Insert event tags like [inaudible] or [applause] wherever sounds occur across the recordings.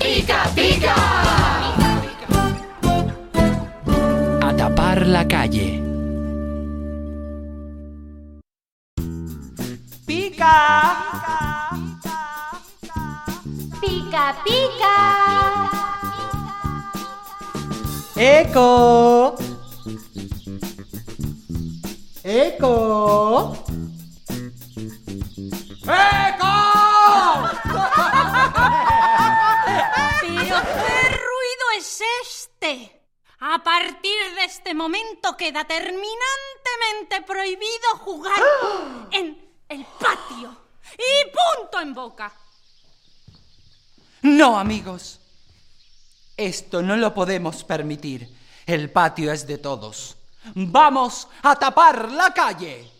¡Pica, pica! A tapar la calle. ¡Pica! ¡Pica, pica! ¡Eco! ¡Eco! Qué ruido es este. A partir de este momento queda terminantemente prohibido jugar [gasps] en el patio. Y punto en boca. No, amigos. Esto no lo podemos permitir. El patio es de todos. Vamos a tapar la calle.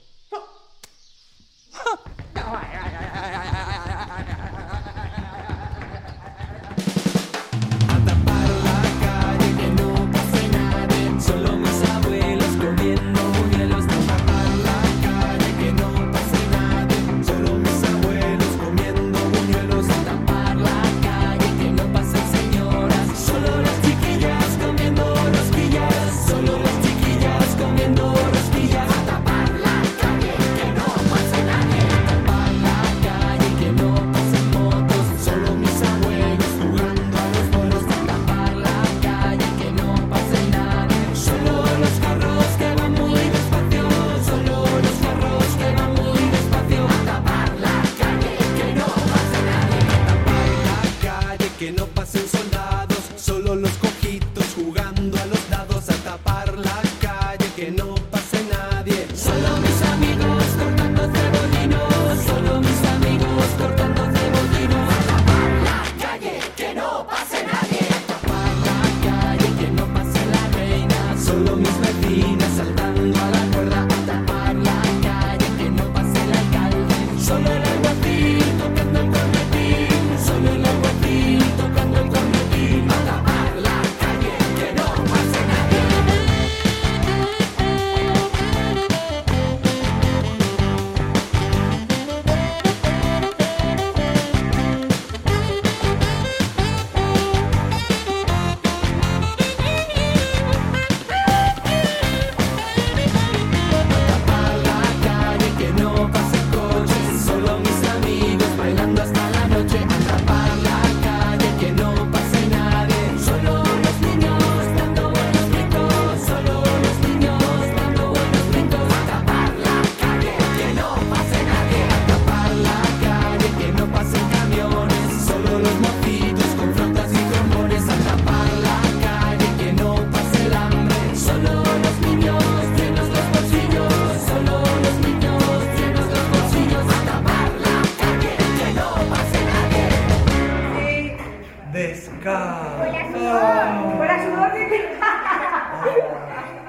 Con la sudor. Con la sudor. [laughs]